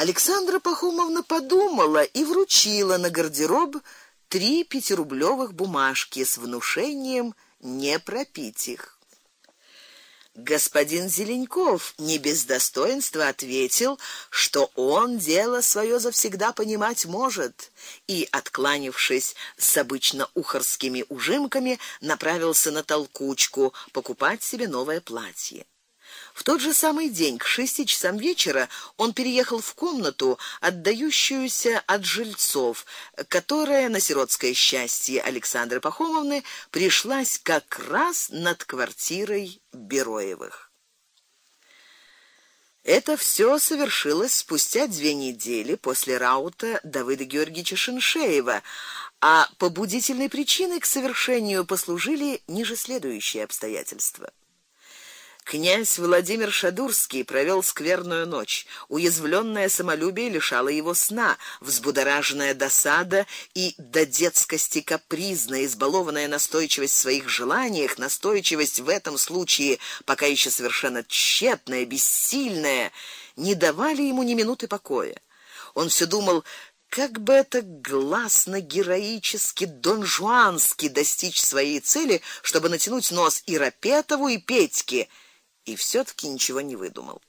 Александра Пахомовна подумала и вручила на гардероб три пятирублёвых бумажки с внушением не пропить их. Господин Зеленков не без достоинства ответил, что он дело своё завсегда понимать может, и откланившись с обычно ухарскими ужимками, направился на толкучку покупать себе новое платье. В тот же самый день к шести часам вечера он переехал в комнату, отдающуюся от жильцов, которая на сиротское счастье Александры Пахомовны пришлась как раз над квартирой Бероевых. Это все совершилось спустя две недели после раута Давыда Георгиевича Шиншеева, а побудительной причиной к совершению послужили ниже следующие обстоятельства. Князь Владимир Шадурский провел скверную ночь. Уязвленное самолюбие лишало его сна, взбудораженная досада и до детскости капризная, избалованная настойчивость в своих желаниях, настойчивость в этом случае пока еще совершенно тщетная, бессильная, не давали ему ни минуты покоя. Он все думал, как бы это гласно героически дон Жуански достичь своей цели, чтобы натянуть нос и Рапетову, и Петьке и все таки ничего не выдумал.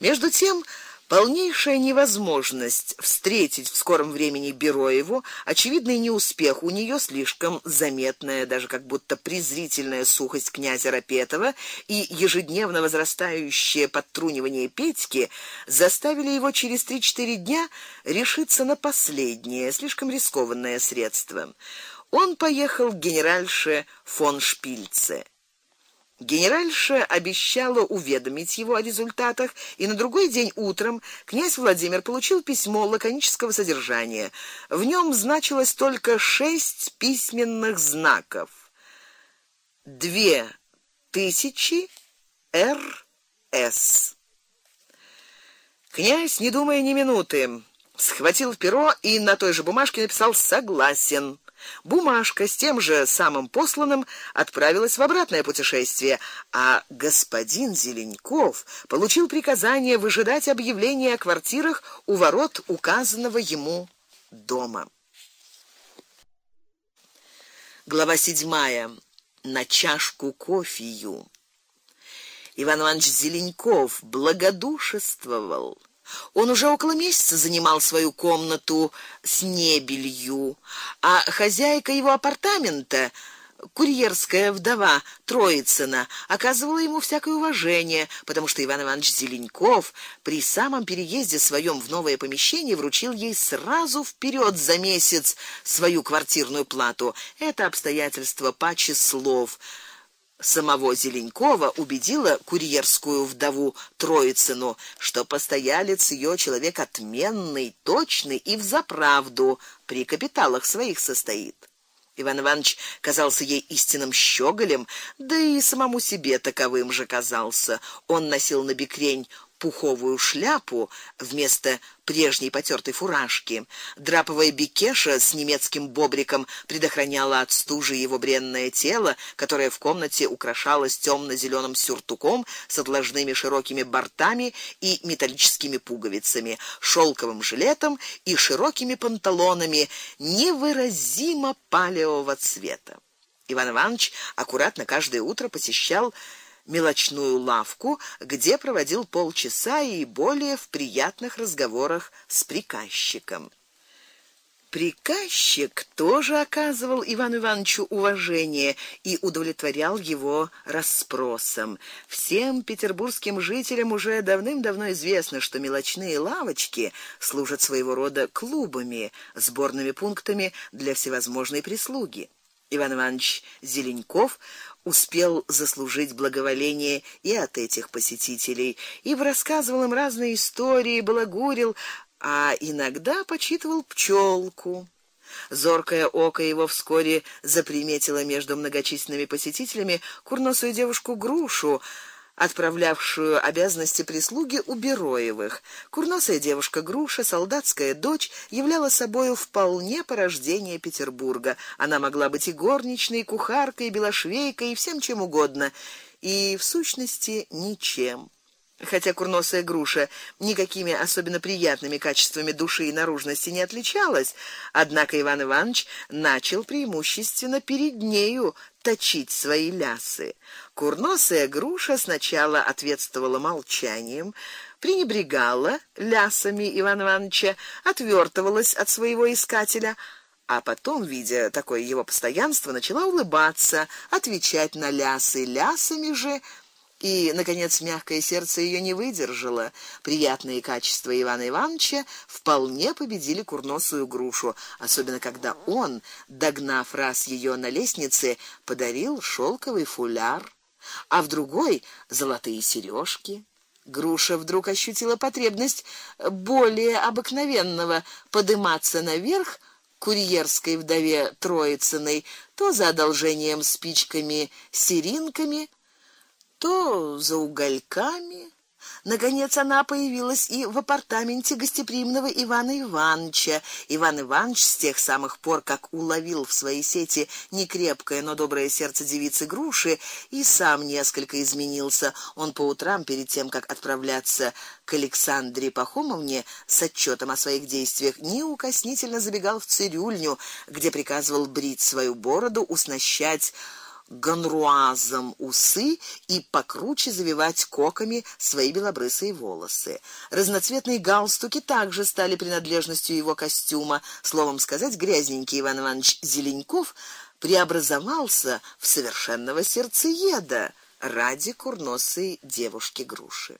Между тем, полнейшая невозможность встретить в скором времени Бероеву, очевидный неуспех у нее слишком заметная, даже как будто презрительная сухость князя Рапетова и ежедневно возрастающее подтрунивание Петьки заставили его через три-четыре дня решиться на последнее, слишком рискованное средство. Он поехал к генеральше фон Шпильце. Генеральша обещала уведомить его о результатах, и на другой день утром князь Владимир получил письмо лаконического содержания. В нем значилось только шесть письменных знаков. Две тысячи РС. Князь, не думая ни минуты, схватил перо и на той же бумажке написал согласен. Бумажка с тем же самым посланным отправилась в обратное путешествие, а господин Зеленков получил приказание выжидать объявления о квартирах у ворот указанного ему дома. Глава седьмая. На чашку кофею. Иван Иванович Зеленков благодушествовал он уже около месяца занимал свою комнату с небелью, а хозяйка его апартамента, курьерская вдова Троицына, оказывала ему всякое уважение, потому что Иван Иванович Зеленков при самом переезде своем в новое помещение вручил ей сразу вперед за месяц свою квартирную плату. Это обстоятельство по числов самого Зеленкова убедила курьерскую вдову Троицыну, что постоялец ее человек отменный, точный и взаправду при капиталах своих состоит. Иван Иванович казался ей истинным щеголем, да и самому себе таковым же казался. Он носил на бекрень пуховую шляпу вместо прежней потёртой фуражки. Драповая бикеша с немецким бобриком предохраняла от стужи его бренное тело, которое в комнате украшалось тёмно зелёным сюртуком с отложными широкими бортами и металлическими пуговицами, шёлковым жилетом и широкими панталонами невыразимо палевого цвета. Иван Иванович аккуратно каждое утро посещал мелочную лавку, где проводил полчаса и более в приятных разговорах с приказчиком. Приказчик тоже оказывал Ивану Ивановичу уважение и удовлетворял его расспросам. Всем петербургским жителям уже давным-давно известно, что мелочные лавочки служат своего рода клубами, сборными пунктами для всевозможной прислуги. Иван Иванович Зеленков успел заслужить благоволение и от этих посетителей, и рассказывал им разные истории, балагурил, а иногда почитывал пчелку. Зоркое око его вскоре заприметило между многочисленными посетителями курносую девушку Грушу, отправлявшую обязанности прислуги у Бероевых. Курносая девушка Груша, солдатская дочь, являла собою вполне порождение Петербурга. Она могла быть и горничной, и кухаркой, и белошвейкой, и всем чем угодно, и в сущности ничем. Хотя курносая груша никакими особенно приятными качествами души и наружности не отличалась, однако Иван Иванович начал преимущественно перед нею точить свои лясы. Курносая груша сначала ответствовала молчанием, пренебрегала лясами Ивана Ивановича, отвертывалась от своего искателя, а потом, видя такое его постоянство, начала улыбаться, отвечать на лясы лясами же и наконец мягкое сердце ее не выдержало. Приятные качества Ивана Ивановича вполне победили курносую грушу, особенно когда он, догнав раз ее на лестнице, подарил шелковый фуляр, а в другой золотые сережки. Груша вдруг ощутила потребность более обыкновенного подниматься наверх курьерской вдове Троицыной, то за одолжением спичками, серинками, то за угольками. Наконец она появилась и в апартаменте гостеприимного Ивана Ивановича. Иван Иванович с тех самых пор, как уловил в своей сети некрепкое, но доброе сердце девицы Груши, и сам несколько изменился. Он по утрам перед тем, как отправляться к Александре Пахомовне с отчетом о своих действиях, неукоснительно забегал в цирюльню, где приказывал брить свою бороду, уснащать ганруазом усы и покруче завивать коками свои белобрысые волосы. Разноцветные галстуки также стали принадлежностью его костюма. Словом сказать, грязненький Иван Иванович Зеленков преобразовался в совершенного сердцееда ради курносой девушки Груши.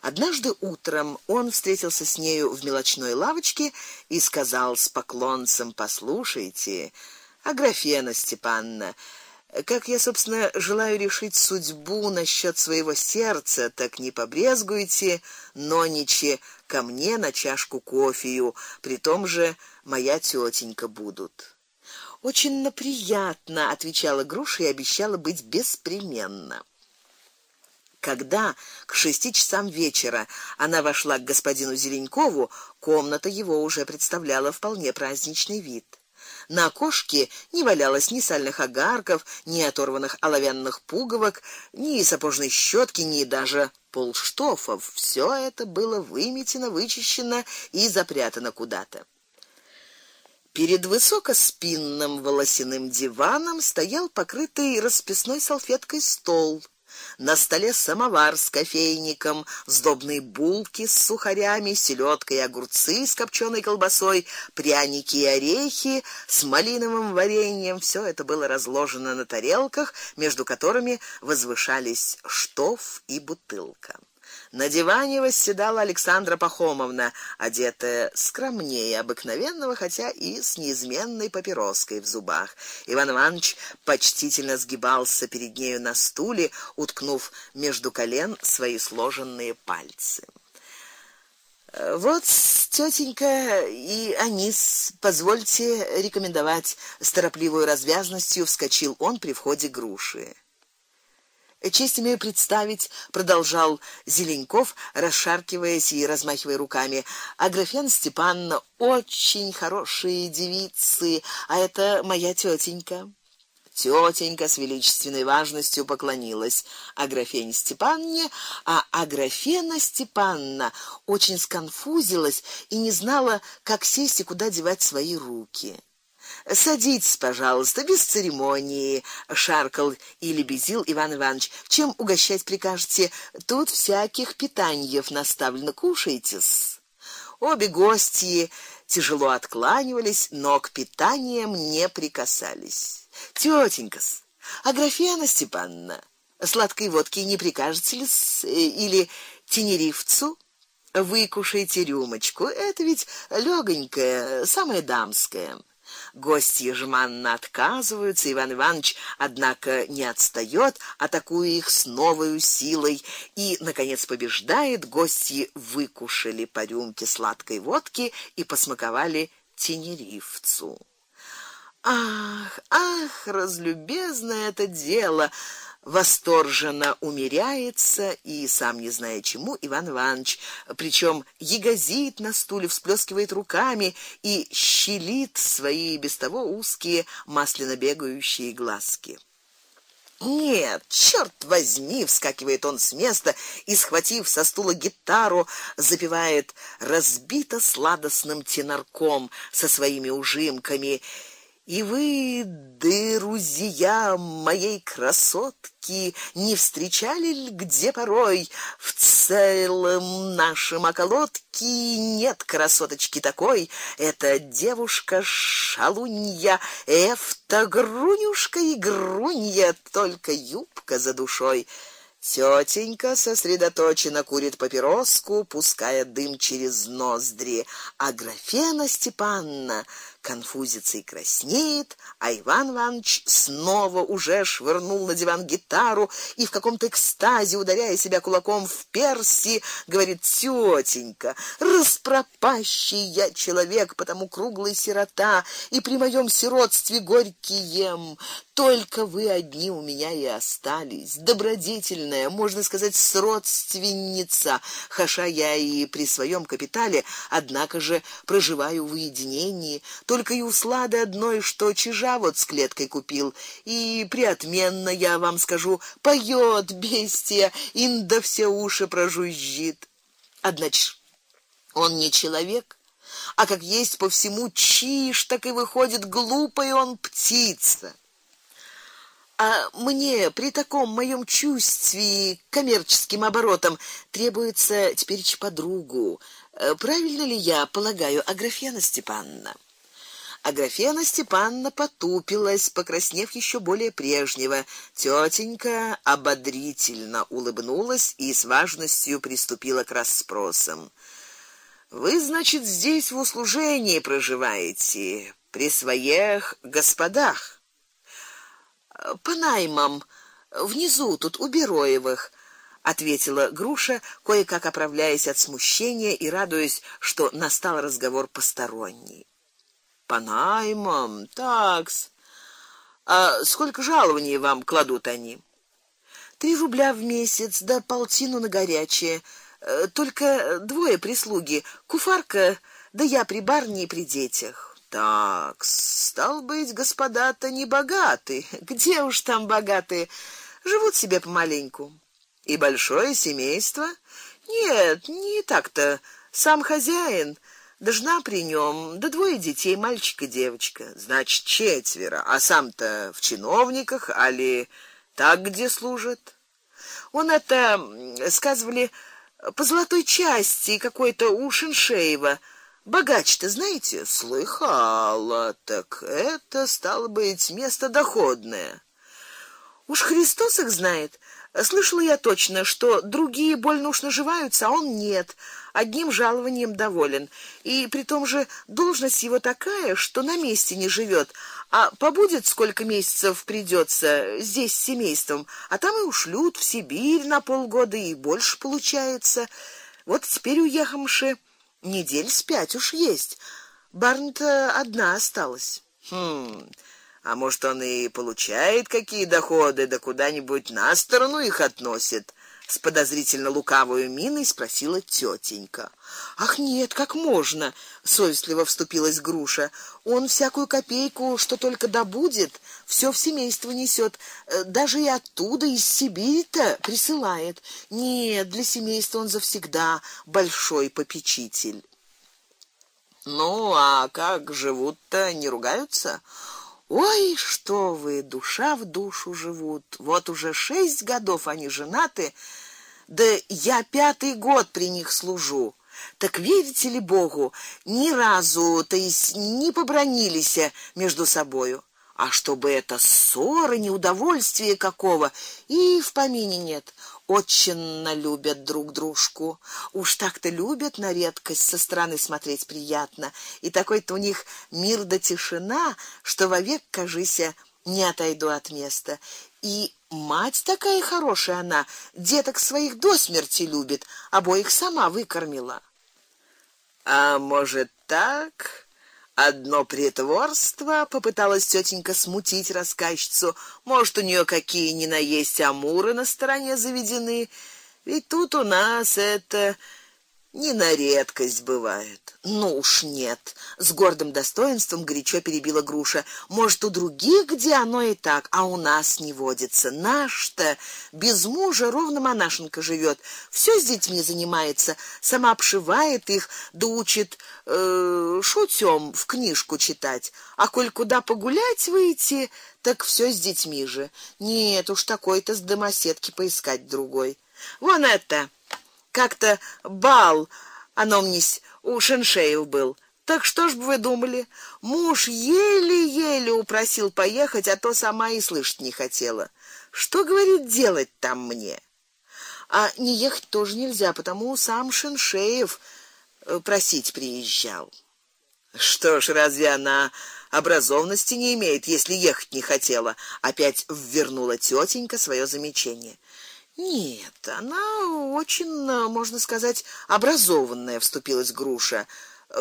Однажды утром он встретился с нею в мелочной лавочке и сказал с поклонцем: "Послушайте, Аграфена Степанна, как я, собственно, желаю решить судьбу насчет своего сердца, так не побрезгуйте ноничи ко мне на чашку кофею, при том же моя тетенька будут. Очень приятно, отвечала Груша и обещала быть беспременно. Когда к шести часам вечера она вошла к господину Зеленкову, комната его уже представляла вполне праздничный вид. На окошке не валялось ни сальных огарков, ни оторванных оловянных пуговок, ни сапожной щетки, ни даже полштофов. Все это было выметено, вычищено и запрятано куда-то. Перед высокоспинным волосяным диваном стоял покрытый расписной салфеткой стол на столе самовар с кофейником, сдобные булки с сухарями, селедкой и огурцы с копченой колбасой, пряники и орехи с малиновым вареньем. Все это было разложено на тарелках, между которыми возвышались штоф и бутылка. На диване восседала Александра Пахомовна, одетая скромнее обыкновенного, хотя и с неизменной папироской в зубах. Иван Иванович почтительно сгибался перед нею на стуле, уткнув между колен свои сложенные пальцы. Вот тетенька и Анис, позвольте рекомендовать с торопливой развязностью вскочил он при входе груши. Честь имею представить, продолжал Зеленков, расшаркиваясь и размахивая руками. Аграфена Степановна очень хорошие девицы, а это моя тетенька. Тетенька с величественной важностью поклонилась Аграфене Степанне, а Аграфена Степанна очень сконфузилась и не знала, как сесть и куда девать свои руки. Садитесь, пожалуйста, без церемонии, шаркал и лебезил Иван Иванович. Чем угощать прикажете? Тут всяких питаньев наставлено, кушайте-с. Обе гости тяжело откланивались, но к питаниям не прикасались. Тётенька-с, Аграфена Степановна, сладкой водки не прикажете ли или тенерифцу? Вы кушайте рюмочку, это ведь лёгонькое, самое дамское. Гости жеманно отказываются, Иван Иванович однако не отстаёт, атакуя их с новой силой и наконец побеждает. Гости выкушали по рюмке сладкой водки и посмаковали тенерифцу. Ах, ах, разлюбезное это дело восторженно умеряется и сам не зная чему Иван Иванович, причем ягозит на стуле, всплескивает руками и щелит свои без того узкие масляно бегающие глазки. Нет, черт возьми, вскакивает он с места и схватив со стула гитару, запевает разбито сладостным тенорком со своими ужимками и вы, друзья моей красотки, не встречали ли где порой в целом нашем околотке нет красоточки такой? Это девушка шалунья, эфта грунюшка и грунья, только юбка за душой. Тётенька сосредоточенно курит папироску, пуская дым через ноздри, а Графена Степанна конфузится и краснеет, а Иван Иванович снова уже швырнул на диван гитару и в каком-то экстазе, ударяя себя кулаком в перси, говорит: "Тётенька, распропащий я человек, потому круглый сирота, и при моем сиротстве горький ем. Только вы одни у меня и остались. Добродетельная, можно сказать, сродственница, хаша я и при своем капитале, однако же проживаю в уединении, только и услады одной, что чижа вот с клеткой купил, и приотменно я вам скажу, поет бестия, инда все уши прожужжит. Однако он не человек, а как есть по всему чиж, так и выходит глупый он птица. А мне при таком моем чувстве коммерческим оборотам требуется теперь подругу. Э, правильно ли я полагаю, Аграфена Степанна? Аграфена Степанна потупилась, покраснев еще более прежнего. Тетенька ободрительно улыбнулась и с важностью приступила к расспросам. Вы, значит, здесь в услужении проживаете при своих господах? по наймам внизу тут у Бероевых, ответила Груша, кое-как оправляясь от смущения и радуясь, что настал разговор посторонний. По наймам, такс. А сколько жалований вам кладут они? Три рубля в месяц, да полтину на горячее. Э, только двое прислуги, куфарка, да я при барне и при детях. Так, стал быть, господа-то не богаты. Где уж там богатые? Живут себе помаленьку. И большое семейство? Нет, не так-то. Сам хозяин, да при нем, да двое детей, мальчик и девочка. Значит, четверо. А сам-то в чиновниках, али так где служит? Он это, сказывали, по золотой части какой-то у Богач-то, знаете, слыхала, так это стало быть место доходное. Уж Христос их знает. Слышала я точно, что другие больно уж наживаются, а он нет. Одним жалованием доволен. И при том же должность его такая, что на месте не живет, а побудет сколько месяцев придется здесь с семейством, а там и ушлют в Сибирь на полгода и больше получается. Вот теперь уехавши Недель с пять уж есть. Барн-то одна осталась. Хм. А может, он и получает какие доходы, да куда-нибудь на сторону их относит? с подозрительно лукавой миной спросила тетенька. Ах нет, как можно? совестливо вступилась Груша. Он всякую копейку, что только добудет, все в семейство несет, э, даже и оттуда из Сибири-то присылает. Нет, для семейства он завсегда большой попечитель. Ну, а как живут-то, не ругаются? Ой, что вы, душа в душу живут. Вот уже шесть годов они женаты, да я пятый год при них служу. Так верите ли Богу, ни разу, то есть не побронились между собою. А чтобы это ссоры, неудовольствия какого, и в помине нет. Очень любят друг дружку. Уж так-то любят на редкость со стороны смотреть приятно. И такой-то у них мир да тишина, что вовек, кажися, не отойду от места. И мать такая хорошая она, деток своих до смерти любит, обоих сама выкормила. А может так? Одно притворство попыталась тетенька смутить рассказчицу. Может, у нее какие ни на есть амуры на стороне заведены. Ведь тут у нас это Не на редкость бывает. Ну уж нет, с гордым достоинством горячо перебила Груша. Может, у других где оно и так, а у нас не водится. Наш-то без мужа ровно монашенка живет, все с детьми занимается, сама обшивает их, да учит э, шутём в книжку читать. А коль куда погулять выйти, так все с детьми же. Нет уж такой-то с домоседки поискать другой. Вон это как-то бал, аномнись, у Шеншеев был. Так что ж бы вы думали? Муж еле-еле упросил поехать, а то сама и слышать не хотела. Что говорит делать там мне? А не ехать тоже нельзя, потому сам Шеншеев э, просить приезжал. Что ж, разве она образованности не имеет, если ехать не хотела? Опять ввернула тетенька свое замечание. Нет, она очень, можно сказать, образованная, вступилась Груша.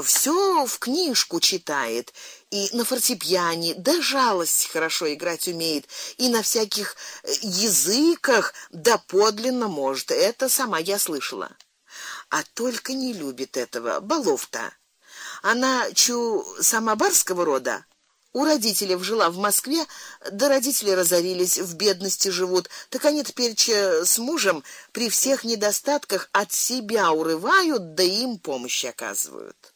Всё в книжку читает и на фортепиано, да жалость хорошо играть умеет, и на всяких э, языках да подлинно может. Это сама я слышала. А только не любит этого баловта. Она чу самобарского рода, у родителей жила в Москве, да родители разорились, в бедности живут. Так они теперь с мужем при всех недостатках от себя урывают, да им помощь оказывают.